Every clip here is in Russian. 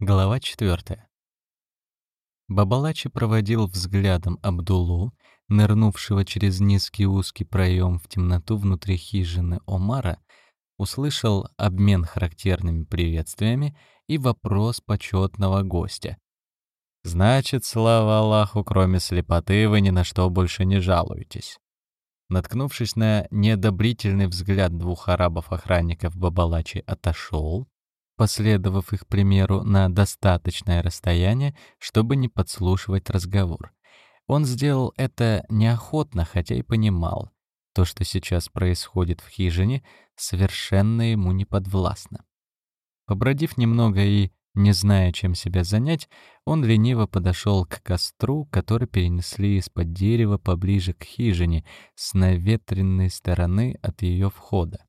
Глава 4. Бабалачи проводил взглядом Абдулу, нырнувшего через низкий узкий проем в темноту внутри хижины Омара, услышал обмен характерными приветствиями и вопрос почетного гостя. «Значит, слава Аллаху, кроме слепоты, вы ни на что больше не жалуетесь». Наткнувшись на неодобрительный взгляд двух арабов-охранников, Бабалачи отошел, последовав их примеру на достаточное расстояние, чтобы не подслушивать разговор. Он сделал это неохотно, хотя и понимал, то, что сейчас происходит в хижине, совершенно ему не подвластно. Побродив немного и не зная, чем себя занять, он лениво подошел к костру, который перенесли из-под дерева поближе к хижине, с наветренной стороны от ее входа.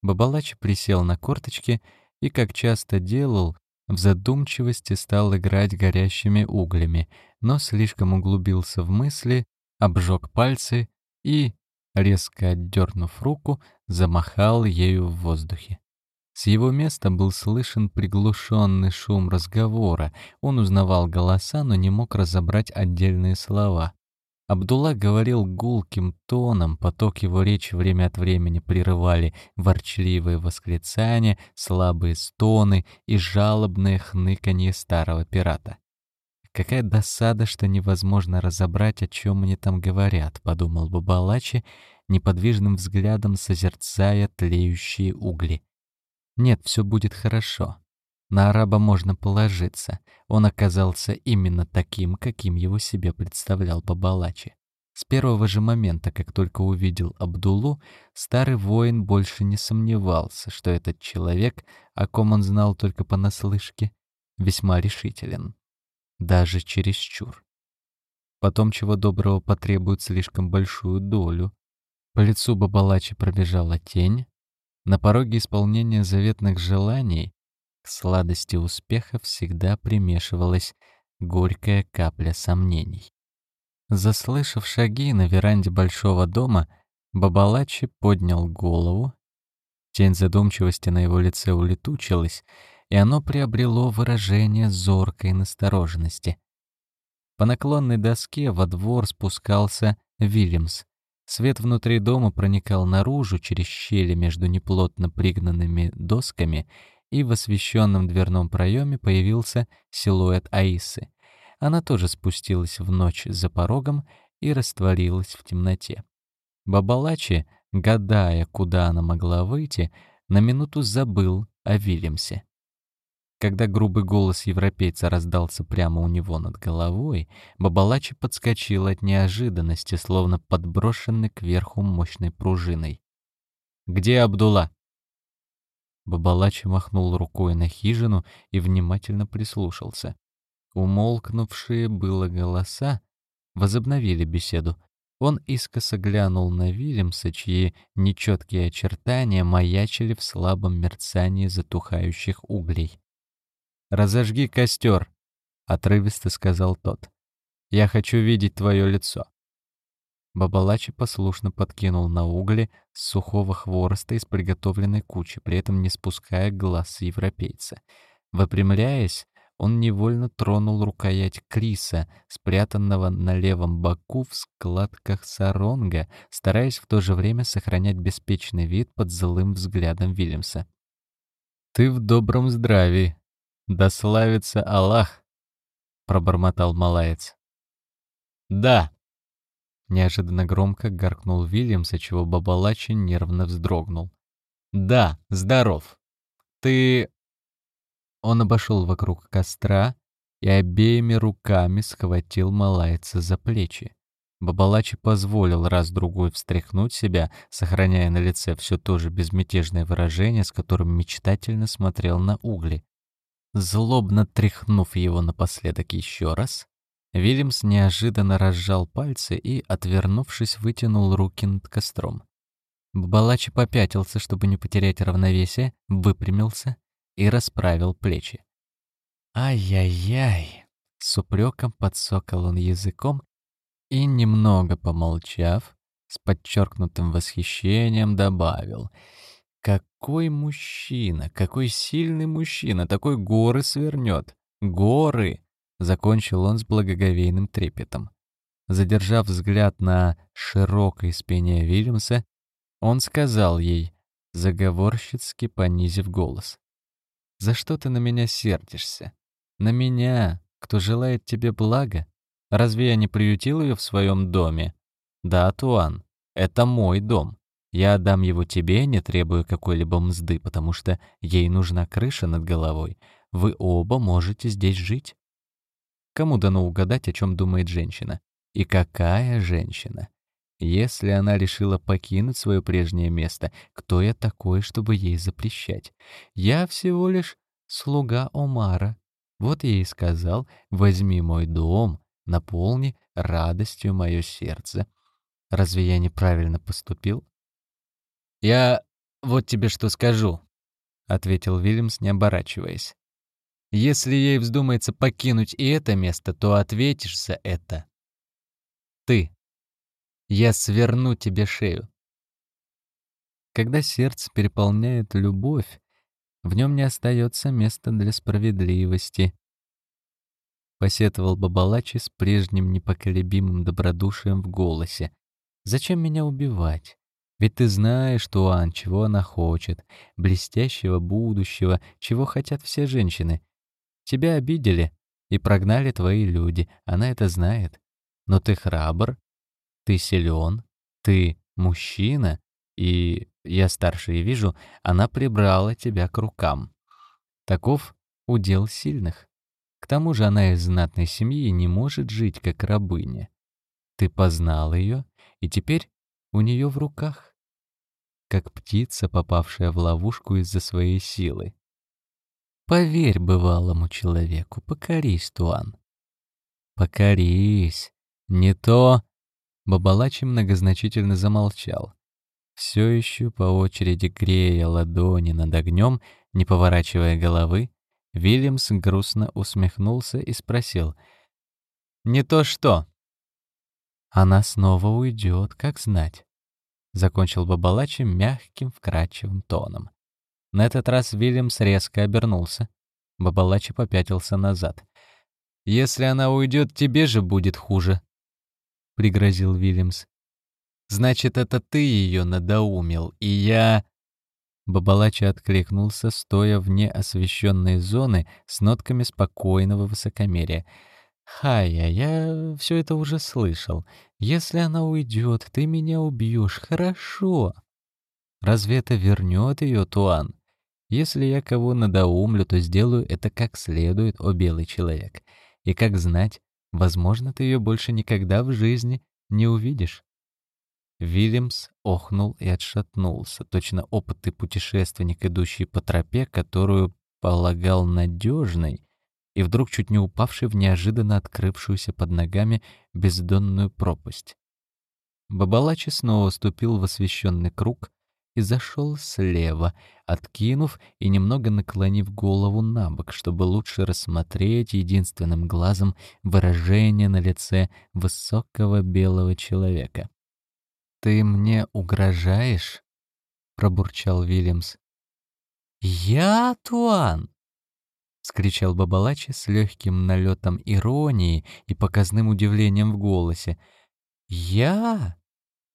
Бабалач присел на корточки и, как часто делал, в задумчивости стал играть горящими углями, но слишком углубился в мысли, обжег пальцы и, резко отдернув руку, замахал ею в воздухе. С его места был слышен приглушенный шум разговора. Он узнавал голоса, но не мог разобрать отдельные слова. Абдулла говорил гулким тоном, поток его речи время от времени прерывали ворчливые восклицания, слабые стоны и жалобное хныканье старого пирата. «Какая досада, что невозможно разобрать, о чем они там говорят», — подумал Бабалачи, неподвижным взглядом созерцая тлеющие угли. «Нет, все будет хорошо. На араба можно положиться. Он оказался именно таким, каким его себе представлял Бабалачи. С первого же момента, как только увидел Абдулу, старый воин больше не сомневался, что этот человек, о ком он знал только понаслышке, весьма решителен. Даже чересчур. Потом чего доброго потребует слишком большую долю. По лицу Бабалачи пробежала тень. На пороге исполнения заветных желаний к сладости успеха всегда примешивалась горькая капля сомнений. Заслышав шаги на веранде большого дома, Бабалачи поднял голову. Тень задумчивости на его лице улетучилась, и оно приобрело выражение зоркой настороженности. По наклонной доске во двор спускался Вильямс. Свет внутри дома проникал наружу через щели между неплотно пригнанными досками и в освещенном дверном проеме появился силуэт Аисы. Она тоже спустилась в ночь за порогом и растворилась в темноте. Бабалачи, гадая, куда она могла выйти, на минуту забыл о Вильямсе. Когда грубый голос европейца раздался прямо у него над головой, Бабалачи подскочил от неожиданности, словно подброшенный кверху мощной пружиной. «Где Абдулла?» Бабалачи махнул рукой на хижину и внимательно прислушался. Умолкнувшие было голоса возобновили беседу. Он искоса глянул на Вильямса, чьи нечеткие очертания маячили в слабом мерцании затухающих углей. «Разожги костер», — отрывисто сказал тот. «Я хочу видеть твое лицо». Бабалачи послушно подкинул на угли сухого хвороста из приготовленной кучи, при этом не спуская глаз с европейца. Выпрямляясь, он невольно тронул рукоять Криса, спрятанного на левом боку в складках саронга, стараясь в то же время сохранять беспечный вид под злым взглядом Вильямса. «Ты в добром здравии. Да славится Аллах!» — пробормотал малаец. «Да!» Неожиданно громко гаркнул Вильямс, чего Бабалачи нервно вздрогнул. «Да, здоров. Ты...» Он обошел вокруг костра и обеими руками схватил малайца за плечи. Бабалачи позволил раз-другой встряхнуть себя, сохраняя на лице все то же безмятежное выражение, с которым мечтательно смотрел на угли. Злобно тряхнув его напоследок еще раз, Вильямс неожиданно разжал пальцы и, отвернувшись, вытянул руки над костром. Бабалачи попятился, чтобы не потерять равновесие, выпрямился и расправил плечи. «Ай-яй-яй!» — с упреком подсокал он языком и, немного помолчав, с подчеркнутым восхищением добавил. Какой мужчина, какой сильный мужчина, такой горы свернет. Горы! Закончил он с благоговейным трепетом. Задержав взгляд на широкой спине Вильямса, он сказал ей, заговорщицки понизив голос. «За что ты на меня сердишься? На меня, кто желает тебе блага? Разве я не приютил ее в своем доме? Да, Туан, это мой дом. Я отдам его тебе, не требуя какой-либо мзды, потому что ей нужна крыша над головой. Вы оба можете здесь жить. Кому дано угадать, о чем думает женщина? И какая женщина? Если она решила покинуть свое прежнее место, кто я такой, чтобы ей запрещать? Я всего лишь слуга Омара. Вот я и сказал, возьми мой дом, наполни радостью мое сердце. Разве я неправильно поступил? «Я вот тебе что скажу», — ответил Вильямс, не оборачиваясь. «Если ей вздумается покинуть и это место, то ответишь за это ты. Я сверну тебе шею. Когда сердце переполняет любовь, в нем не остается места для справедливости. Посетовал Бабалачи с прежним непоколебимым добродушием в голосе. «Зачем меня убивать? Ведь ты знаешь, Туан, чего она хочет, блестящего будущего, чего хотят все женщины. Тебя обидели и прогнали твои люди, она это знает. Но ты храбр, ты силен, ты мужчина, и, я старше и вижу, она прибрала тебя к рукам. Таков удел сильных. К тому же она из знатной семьи и не может жить как рабыня. Ты познал ее, и теперь у нее в руках, как птица, попавшая в ловушку из-за своей силы. Поверь бывалому человеку, покорись, Туан. Покорись, не то... Бабалачи многозначительно замолчал. Все еще по очереди грея ладони над огнем, не поворачивая головы, Вильямс грустно усмехнулся и спросил. «Не то что?» «Она снова уйдет, как знать», — закончил Бабалачи мягким, вкрадчивым тоном. На этот раз Вильямс резко обернулся. Бабалачи попятился назад. «Если она уйдет, тебе же будет хуже», — пригрозил Вильямс. «Значит, это ты ее надоумил, и я...» Бабалачи откликнулся, стоя вне освещенной зоны с нотками спокойного высокомерия. «Хая, я все это уже слышал. Если она уйдет, ты меня убьешь. Хорошо. Разве это вернет ее, Туан? Если я кого надоумлю, то сделаю это как следует, о белый человек. И как знать, Возможно, ты ее больше никогда в жизни не увидишь. Вильямс охнул и отшатнулся, точно опытный путешественник, идущий по тропе, которую полагал надежной, и вдруг чуть не упавший в неожиданно открывшуюся под ногами бездонную пропасть. Бабалачи снова ступил в освещенный круг, и зашел слева, откинув и немного наклонив голову на бок, чтобы лучше рассмотреть единственным глазом выражение на лице высокого белого человека. «Ты мне угрожаешь?» — пробурчал Вильямс. «Я, Туан!» — скричал Бабалачи с легким налетом иронии и показным удивлением в голосе. «Я?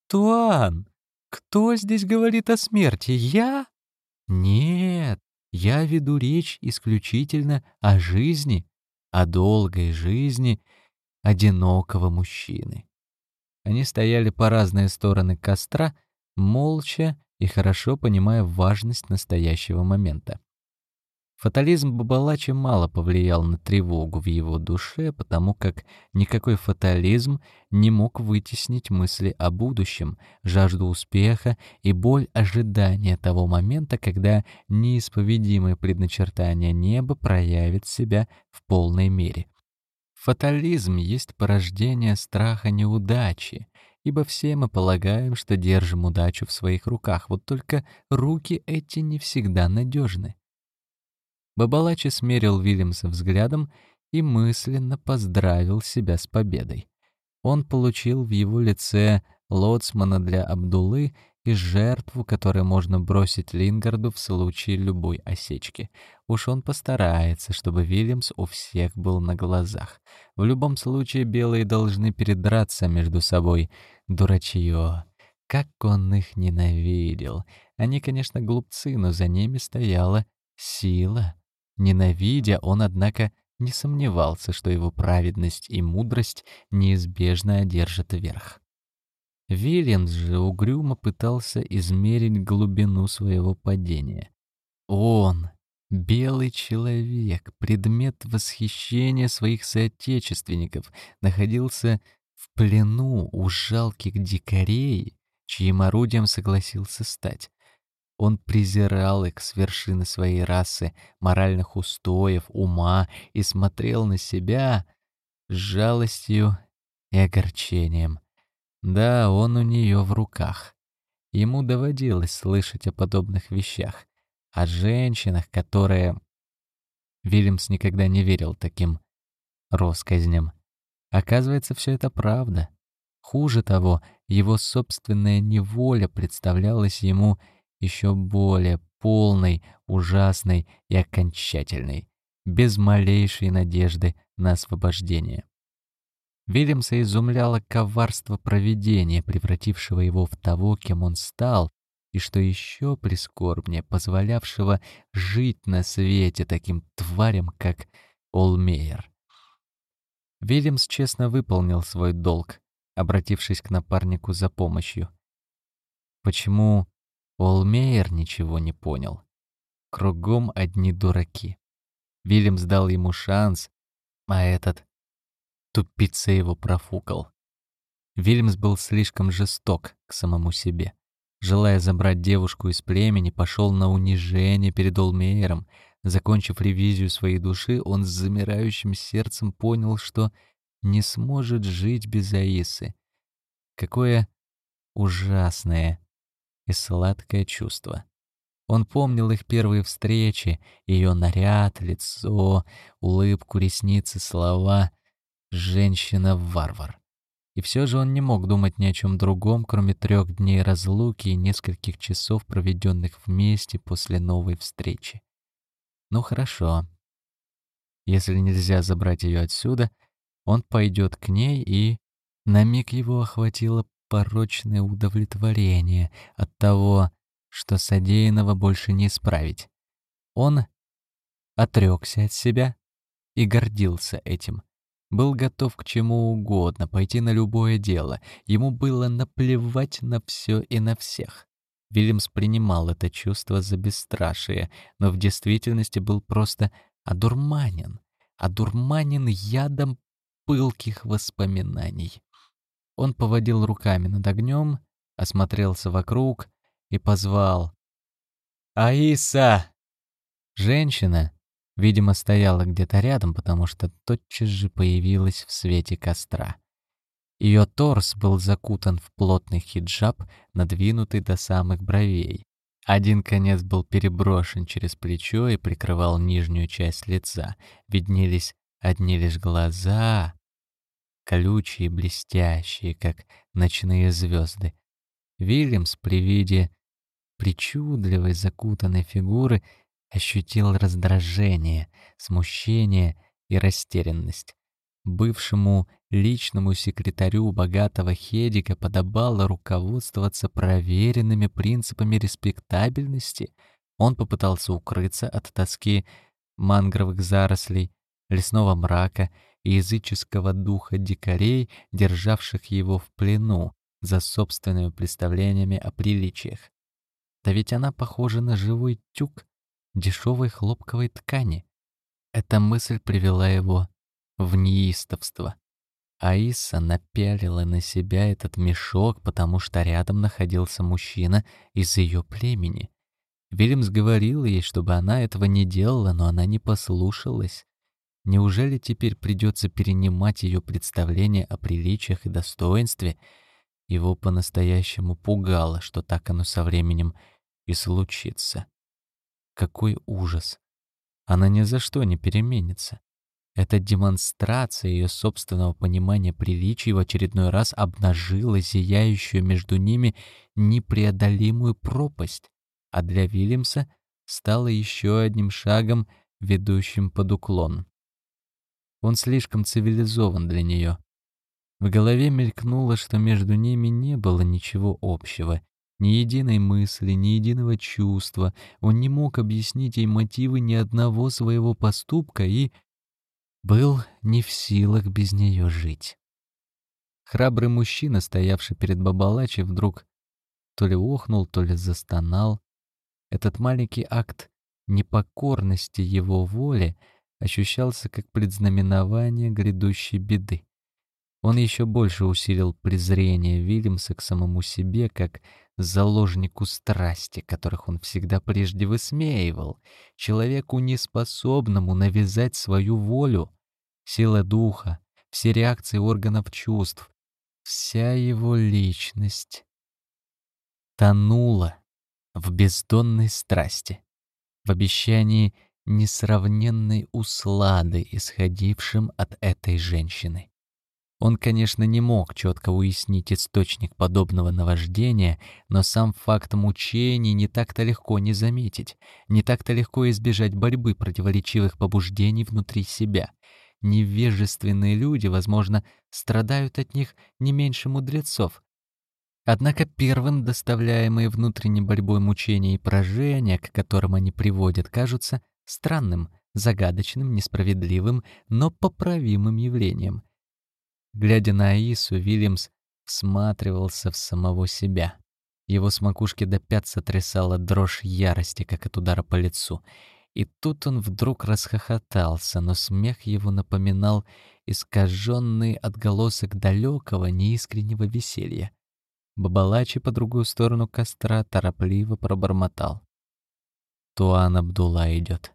Туан!» Кто здесь говорит о смерти? Я? Нет, я веду речь исключительно о жизни, о долгой жизни одинокого мужчины. Они стояли по разные стороны костра, молча и хорошо понимая важность настоящего момента. Фатализм Бабалачи мало повлиял на тревогу в его душе, потому как никакой фатализм не мог вытеснить мысли о будущем, жажду успеха и боль ожидания того момента, когда неисповедимое предначертание неба проявит себя в полной мере. Фатализм есть порождение страха неудачи, ибо все мы полагаем, что держим удачу в своих руках, вот только руки эти не всегда надежны. Бабалачи смерил Вильямса взглядом и мысленно поздравил себя с победой. Он получил в его лице лоцмана для Абдулы и жертву, которую можно бросить Лингарду в случае любой осечки. Уж он постарается, чтобы Вильямс у всех был на глазах. В любом случае белые должны передраться между собой. Дурачье. Как он их ненавидел. Они, конечно, глупцы, но за ними стояла сила. Ненавидя, он, однако, не сомневался, что его праведность и мудрость неизбежно одержат верх. Вильямс же угрюмо пытался измерить глубину своего падения. Он, белый человек, предмет восхищения своих соотечественников, находился в плену у жалких дикарей, чьим орудием согласился стать. Он презирал их с вершины своей расы, моральных устоев, ума и смотрел на себя с жалостью и огорчением. Да, он у нее в руках. Ему доводилось слышать о подобных вещах, о женщинах, которые... Вильямс никогда не верил таким россказням. Оказывается, все это правда. Хуже того, его собственная неволя представлялась ему еще более полной, ужасной и окончательной, без малейшей надежды на освобождение. Вильямса изумляло коварство провидения, превратившего его в того, кем он стал, и, что еще прискорбнее, позволявшего жить на свете таким тварям, как Олмейер. Вильямс честно выполнил свой долг, обратившись к напарнику за помощью. Почему Олмейер ничего не понял. Кругом одни дураки. Вильямс дал ему шанс, а этот тупица его профукал. Вильямс был слишком жесток к самому себе. Желая забрать девушку из племени, пошел на унижение перед Олмейером. Закончив ревизию своей души, он с замирающим сердцем понял, что не сможет жить без Аисы. Какое ужасное и сладкое чувство. Он помнил их первые встречи, ее наряд, лицо, улыбку, ресницы, слова «женщина-варвар». И все же он не мог думать ни о чем другом, кроме трех дней разлуки и нескольких часов, проведенных вместе после новой встречи. Ну хорошо. Если нельзя забрать ее отсюда, он пойдет к ней и... На миг его охватило порочное удовлетворение от того, что содеянного больше не исправить. Он отрекся от себя и гордился этим. Был готов к чему угодно, пойти на любое дело. Ему было наплевать на все и на всех. Вильямс принимал это чувство за бесстрашие, но в действительности был просто одурманен, одурманен ядом пылких воспоминаний. Он поводил руками над огнем, осмотрелся вокруг и позвал. «Аиса!» Женщина, видимо, стояла где-то рядом, потому что тотчас же появилась в свете костра. Ее торс был закутан в плотный хиджаб, надвинутый до самых бровей. Один конец был переброшен через плечо и прикрывал нижнюю часть лица. Виднелись одни лишь глаза, колючие, блестящие, как ночные звезды. Вильямс при виде причудливой закутанной фигуры ощутил раздражение, смущение и растерянность. Бывшему личному секретарю богатого Хедика подобало руководствоваться проверенными принципами респектабельности. Он попытался укрыться от тоски мангровых зарослей, лесного мрака языческого духа дикарей, державших его в плену за собственными представлениями о приличиях. Да ведь она похожа на живой тюк дешевой хлопковой ткани. Эта мысль привела его в неистовство. Аиса напялила на себя этот мешок, потому что рядом находился мужчина из ее племени. Вильямс говорил ей, чтобы она этого не делала, но она не послушалась. Неужели теперь придется перенимать ее представление о приличиях и достоинстве? Его по-настоящему пугало, что так оно со временем и случится. Какой ужас! Она ни за что не переменится. Эта демонстрация ее собственного понимания приличий в очередной раз обнажила зияющую между ними непреодолимую пропасть, а для Вильямса стала еще одним шагом, ведущим под уклон. Он слишком цивилизован для нее. В голове мелькнуло, что между ними не было ничего общего, ни единой мысли, ни единого чувства. Он не мог объяснить ей мотивы ни одного своего поступка и был не в силах без нее жить. Храбрый мужчина, стоявший перед Бабалачи, вдруг то ли охнул, то ли застонал. Этот маленький акт непокорности его воли ощущался как предзнаменование грядущей беды. Он еще больше усилил презрение Вильямса к самому себе, как заложнику страсти, которых он всегда прежде высмеивал, человеку неспособному навязать свою волю, сила духа, все реакции органов чувств, вся его личность тонула в бездонной страсти, в обещании несравненной услады, исходившим от этой женщины. Он, конечно, не мог четко уяснить источник подобного наваждения, но сам факт мучений не так-то легко не заметить, не так-то легко избежать борьбы противоречивых побуждений внутри себя. Невежественные люди, возможно, страдают от них не меньше мудрецов. Однако первым доставляемые внутренней борьбой мучения и поражения, к которым они приводят, кажутся странным, загадочным, несправедливым, но поправимым явлением — Глядя на Аису, Вильямс всматривался в самого себя. Его с макушки до пят сотрясала дрожь ярости, как от удара по лицу. И тут он вдруг расхохотался, но смех его напоминал искаженный отголосок далекого, неискреннего веселья. Бабалачи по другую сторону костра торопливо пробормотал. Туан Абдулла идет.